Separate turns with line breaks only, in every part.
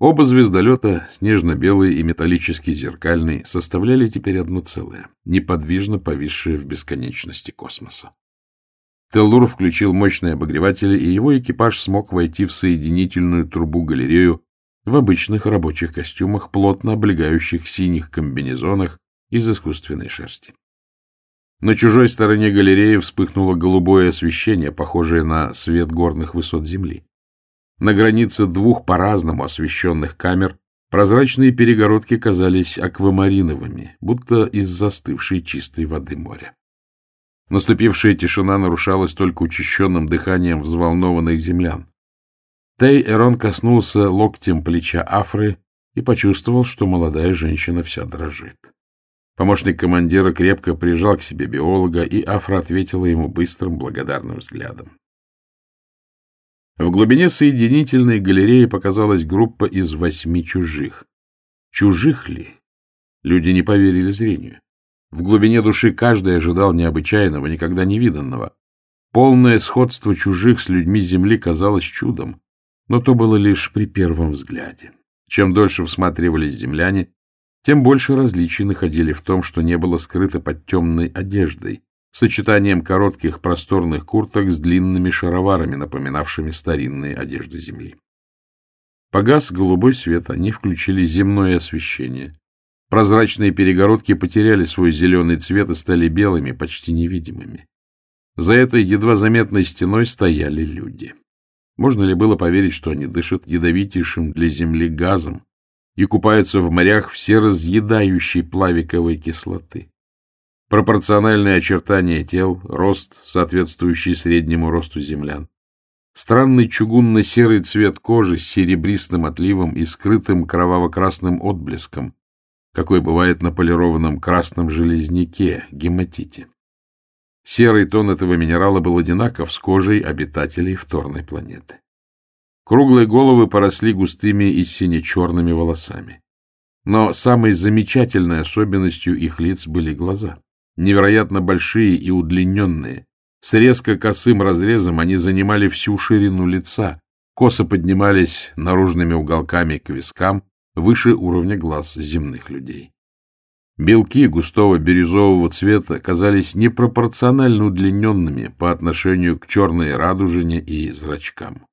Оба звездолета, снежно-белый и металлически зеркальный, составляли теперь одно целое, неподвижно повисшее в бесконечности космоса. Теллур включил мощные обогреватели, и его экипаж смог войти в соединительную трубу-галерею в обычных рабочих костюмах, плотно облегающих синих комбинезонах из искусственной шерсти. На чужой стороне галереи вспыхнуло голубое освещение, похожее на свет горных высот Земли. На границе двух по-разному освещенных камер прозрачные перегородки казались аквамариновыми, будто из застывшей чистой воды моря. Наступившая тишина нарушалась только учащенным дыханием взволнованных землян. Тей Эрон коснулся локтем плеча Афры и почувствовал, что молодая женщина вся дрожит. Помощник командира крепко прижал к себе биолога, и Афра ответила ему быстрым благодарным взглядом. В глубине соединительной галереи показалась группа из восьми чужих. Чужих ли? Люди не поверили зрению. В глубине души каждый ожидал необычайного, никогда не виданного. Полное сходство чужих с людьми Земли казалось чудом, но то было лишь при первом взгляде. Чем дольше всматривались земляне, тем больше различий находили в том, что не было скрыто под темной одеждой, сочетанием коротких просторных курток с длинными шароварами, напоминавшими старинные одежды Земли. Погас голубой свет, они включили земное освещение. Прозрачные перегородки потеряли свой зеленый цвет и стали белыми, почти невидимыми. За этой едва заметной стеной стояли люди. Можно ли было поверить, что они дышат ядовитейшим для Земли газом, и купаются в морях все разъедающей плавиковой кислоты. Пропорциональные очертания тел, рост, соответствующий среднему росту землян. Странный чугунно-серый цвет кожи с серебристым отливом и скрытым кроваво-красным отблеском, какой бывает на полированном красном железняке, гематите. Серый тон этого минерала был одинаков с кожей обитателей вторной планеты. Круглые головы поросли густыми и сине-черными волосами. Но самой замечательной особенностью их лиц были глаза. Невероятно большие и удлиненные. С резко косым разрезом они занимали всю ширину лица, косо поднимались наружными уголками к вискам, выше уровня глаз земных людей. Белки густого бирюзового цвета казались непропорционально удлиненными по отношению к черной радужине и зрачкам.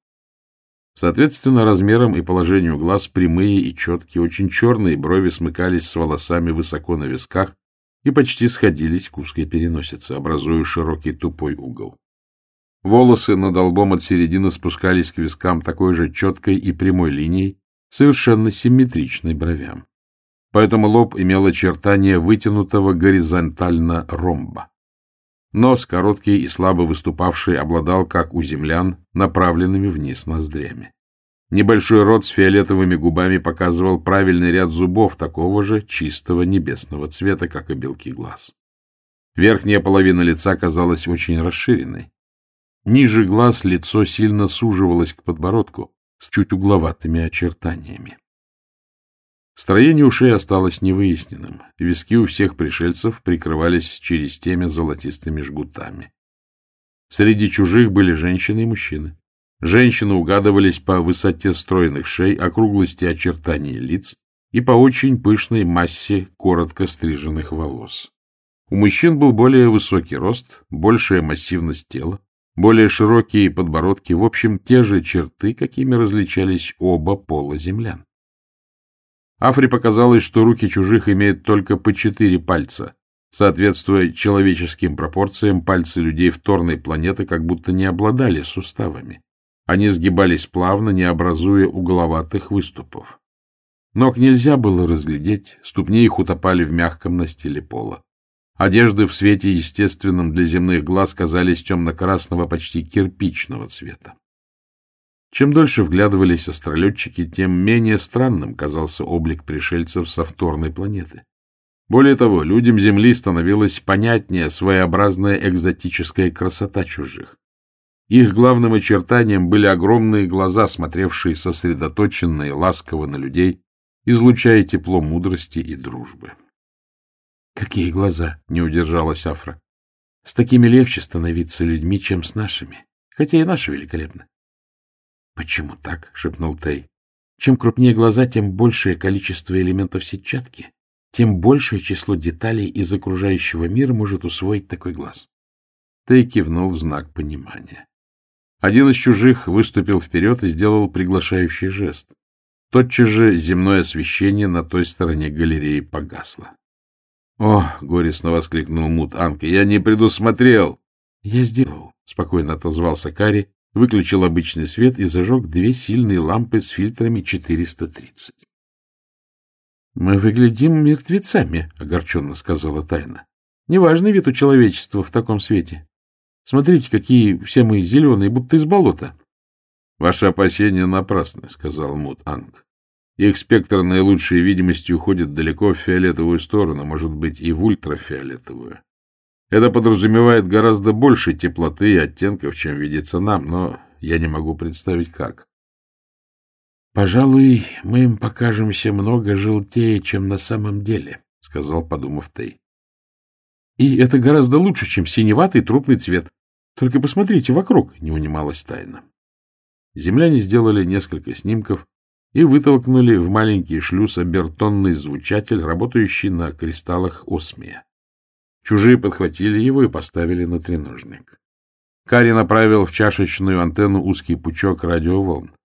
Соответственно, размером и положению глаз прямые и четкие, очень черные брови смыкались с волосами высоко на висках и почти сходились к узкой переносице, образуя широкий тупой угол. Волосы над лбом от середины спускались к вискам такой же четкой и прямой линией, совершенно симметричной бровям. Поэтому лоб имел очертания вытянутого горизонтально ромба. Нос, короткий и слабо выступавший, обладал, как у землян, направленными вниз ноздрями. Небольшой рот с фиолетовыми губами показывал правильный ряд зубов такого же чистого небесного цвета, как и белки глаз. Верхняя половина лица казалась очень расширенной. Ниже глаз лицо сильно суживалось к подбородку с чуть угловатыми очертаниями. Строение ушей осталось невыясненным. Виски у всех пришельцев прикрывались через теми золотистыми жгутами. Среди чужих были женщины и мужчины. Женщины угадывались по высоте стройных шей, округлости очертаний лиц и по очень пышной массе коротко стриженных волос. У мужчин был более высокий рост, большая массивность тела, более широкие подбородки, в общем, те же черты, какими различались оба пола землян. Афре показалось, что руки чужих имеют только по четыре пальца. Соответствуя человеческим пропорциям, пальцы людей вторной планеты как будто не обладали суставами. Они сгибались плавно, не образуя угловатых выступов. Ног нельзя было разглядеть, ступни их утопали в мягком настиле пола. Одежды в свете естественном для земных глаз казались темно-красного, почти кирпичного цвета. Чем дольше вглядывались астролетчики, тем менее странным казался облик пришельцев со вторной планеты. Более того, людям Земли становилась понятнее своеобразная экзотическая красота чужих. Их главным очертанием были огромные глаза, смотревшие сосредоточенно и ласково на людей, излучая тепло мудрости и дружбы. — Какие глаза! — не удержалась Афра. — С такими легче становиться людьми, чем с нашими, хотя и наши великолепны. — Почему так? — шепнул Тей.
Чем крупнее глаза, тем большее количество элементов сетчатки, тем большее число деталей из окружающего мира может усвоить такой глаз.
Тей кивнул в знак понимания. Один из чужих выступил вперед и сделал приглашающий жест. Тотчас же земное освещение на той стороне галереи погасло. — О! — горестно воскликнул Мут Анка. — Я не предусмотрел! — Я сделал, — спокойно отозвался Кари, выключил обычный свет и зажег две сильные лампы с фильтрами 430. — Мы выглядим мертвецами, — огорченно сказала Тайна. — Неважный вид у человечества в таком свете. Смотрите, какие все мы зеленые, будто из болота. — Ваши опасения напрасны, — сказал Мут Анг. Их спектр наилучшей видимости уходит далеко в фиолетовую сторону, может быть, и в ультрафиолетовую. Это подразумевает гораздо больше теплоты и оттенков, чем видится нам, но я не могу представить, как.
— Пожалуй, мы им покажемся много желтее, чем на самом деле, — сказал, подумав Тей. — И это гораздо лучше, чем синеватый трупный цвет. Только посмотрите вокруг, — не унималась тайна.
Земляне сделали несколько снимков и вытолкнули в маленький шлюз обертонный звучатель, работающий на кристаллах осмия. Чужие подхватили его и поставили на треножник. Кари направил в чашечную антенну узкий пучок радиоволн.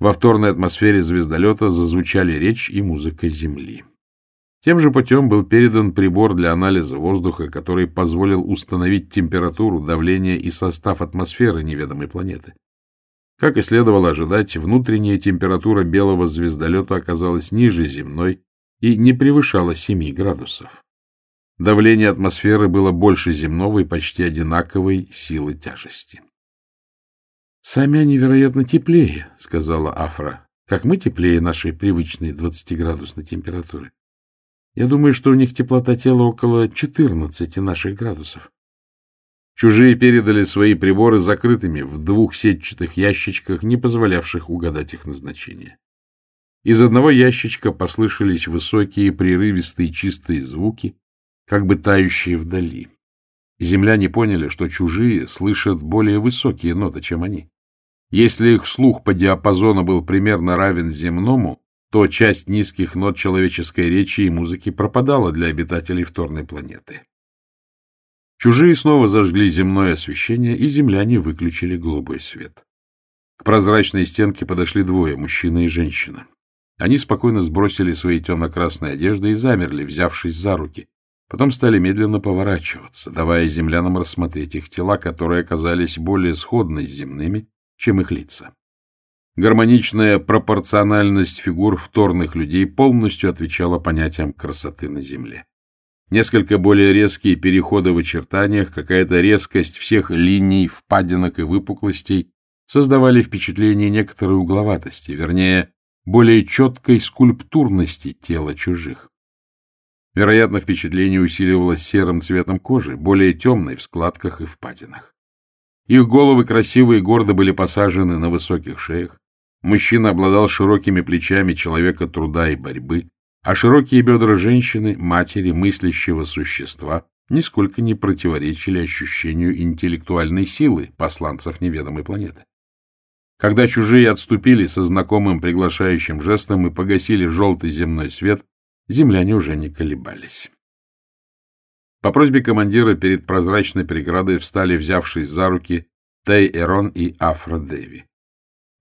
Во вторной атмосфере звездолета зазвучали речь и музыка Земли. Тем же путем был передан прибор для анализа воздуха, который позволил установить температуру, давление и состав атмосферы неведомой планеты. Как и следовало ожидать, внутренняя температура белого звездолета оказалась ниже земной и не превышала 7 градусов. Давление атмосферы было больше земного и почти одинаковой силы тяжести.
— Сами они, вероятно, теплее, — сказала Афра, — как мы теплее нашей привычной 20-градусной температуры. Я думаю, что у них теплота тела около 14 наших градусов.
Чужие передали свои приборы закрытыми в двух сетчатых ящичках, не позволявших угадать их назначение. Из одного ящичка послышались высокие, прерывистые, чистые звуки, как бы тающие вдали. Земляне поняли, что чужие слышат более высокие ноты, чем они. Если их слух по диапазону был примерно равен земному, то часть низких нот человеческой речи и музыки пропадала для обитателей вторной планеты. Чужие снова зажгли земное освещение, и земляне выключили голубой свет. К прозрачной стенке подошли двое, мужчина и женщина. Они спокойно сбросили свои темно-красные одежды и замерли, взявшись за руки. Потом стали медленно поворачиваться, давая землянам рассмотреть их тела, которые оказались более сходны с земными, чем их лица. Гармоничная пропорциональность фигур вторных людей полностью отвечала понятиям красоты на Земле. Несколько более резкие переходы в очертаниях, какая-то резкость всех линий, впадинок и выпуклостей создавали впечатление некоторой угловатости, вернее, более четкой скульптурности тела чужих. Вероятно, впечатление усиливалось серым цветом кожи, более темной в складках и впадинах. Их головы красивые и гордо были посажены на высоких шеях, Мужчина обладал широкими плечами человека труда и борьбы, а широкие бедра женщины, матери, мыслящего существа, нисколько не противоречили ощущению интеллектуальной силы посланцев неведомой планеты. Когда чужие отступили со знакомым приглашающим жестом и погасили желтый земной свет, земляне уже не колебались. По просьбе командира перед прозрачной преградой встали, взявшись за руки, Тай Эрон и Афро Дэви.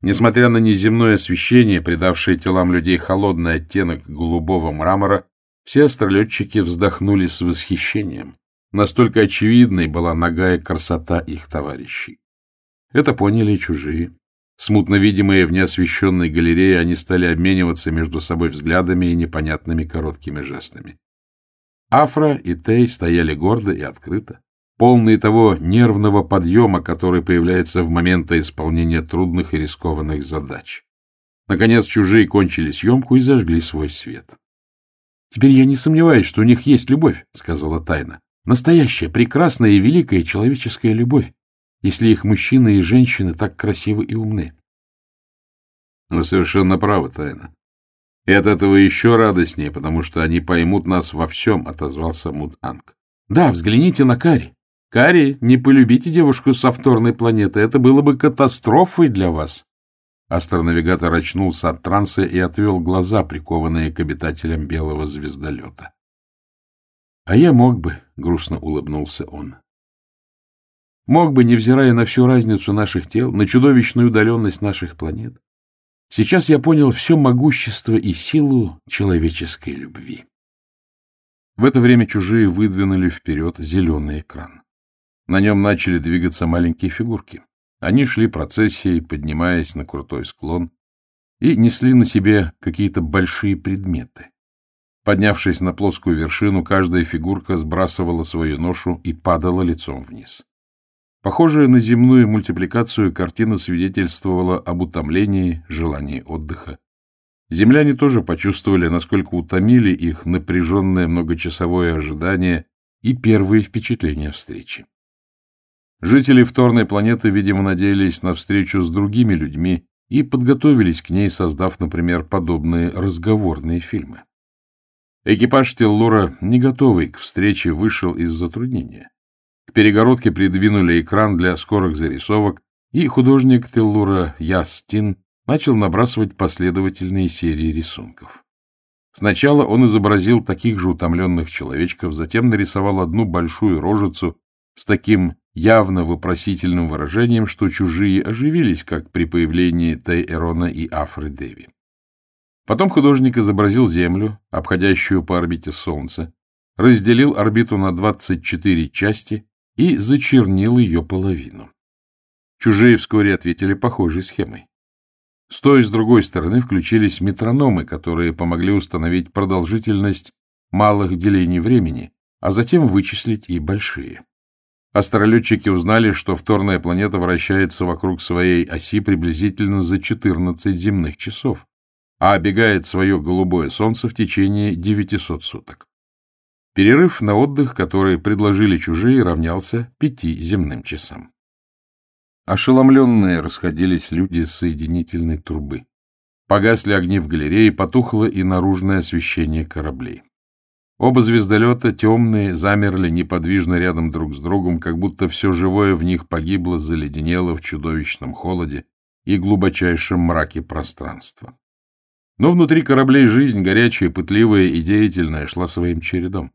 Несмотря на неземное освещение, придавшее телам людей холодный оттенок голубого мрамора, все астролетчики вздохнули с восхищением. Настолько очевидной была нагая красота их товарищей. Это поняли и чужие. Смутно видимые в неосвещенной галерее, они стали обмениваться между собой взглядами и непонятными короткими жестами. Афра и Тей стояли гордо и открыто полные того нервного подъема, который появляется в моменты исполнения трудных и рискованных задач. Наконец чужие кончили съемку и зажгли свой свет. — Теперь я не сомневаюсь, что у них есть любовь, — сказала Тайна. — Настоящая, прекрасная и великая человеческая любовь, если их мужчины и женщины так красивы и умны. — Вы совершенно правы, Тайна. И от этого еще радостнее, потому что они поймут нас во всем, — отозвался Муд-Анг. — Да, взгляните на Кари. Кари, не полюбите девушку со вторной планеты, это было бы катастрофой для вас. Астронавигатор очнулся от транса и отвел глаза, прикованные к обитателям белого звездолета. — А я мог бы, — грустно улыбнулся он. Мог бы, невзирая на всю разницу наших тел, на чудовищную удаленность наших планет. Сейчас я понял все могущество и силу человеческой любви. В это время чужие выдвинули вперед зеленый экран. На нем начали двигаться маленькие фигурки. Они шли процессией, поднимаясь на крутой склон, и несли на себе какие-то большие предметы. Поднявшись на плоскую вершину, каждая фигурка сбрасывала свою ношу и падала лицом вниз. Похожая на земную мультипликацию, картина свидетельствовала об утомлении, желании отдыха. Земляне тоже почувствовали, насколько утомили их напряженное многочасовое ожидание и первые впечатления встречи. Жители вторной планеты, видимо, надеялись на встречу с другими людьми и подготовились к ней, создав, например, подобные разговорные фильмы. Экипаж Теллура, не готовый к встрече, вышел из затруднения. К перегородке придвинули экран для скорых зарисовок, и художник Теллура Ястин начал набрасывать последовательные серии рисунков. Сначала он изобразил таких же утомленных человечков, затем нарисовал одну большую рожицу с таким явно вопросительным выражением, что чужие оживились, как при появлении Тейэрона и Афры Деви. Потом художник изобразил Землю, обходящую по орбите Солнца, разделил орбиту на 24 части и зачернил ее половину. Чужие вскоре ответили похожей схемой. С той и с другой стороны включились метрономы, которые помогли установить продолжительность малых делений времени, а затем вычислить и большие. Астролетчики узнали, что вторная планета вращается вокруг своей оси приблизительно за 14 земных часов, а обегает свое голубое солнце в течение 900 суток. Перерыв на отдых, который предложили чужие, равнялся пяти земным часам. Ошеломленные расходились люди с соединительной трубы. Погасли огни в галерее, потухло и наружное освещение кораблей. Оба звездолета, темные, замерли неподвижно рядом друг с другом, как будто все живое в них погибло, заледенело в чудовищном холоде и глубочайшем мраке пространства. Но внутри кораблей жизнь, горячая, пытливая и деятельная, шла своим чередом.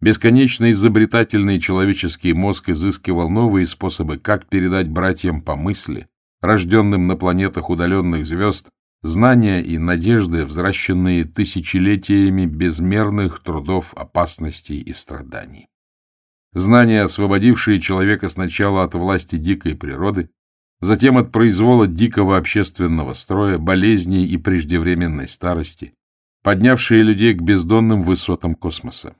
Бесконечно изобретательный человеческий мозг изыскивал новые способы, как передать братьям по мысли, рожденным на планетах удаленных звезд, знания и надежды, взращенные тысячелетиями безмерных трудов, опасностей и страданий. Знания, освободившие человека сначала от власти дикой природы, затем от произвола дикого общественного строя, болезней и преждевременной старости, поднявшие людей к бездонным высотам космоса.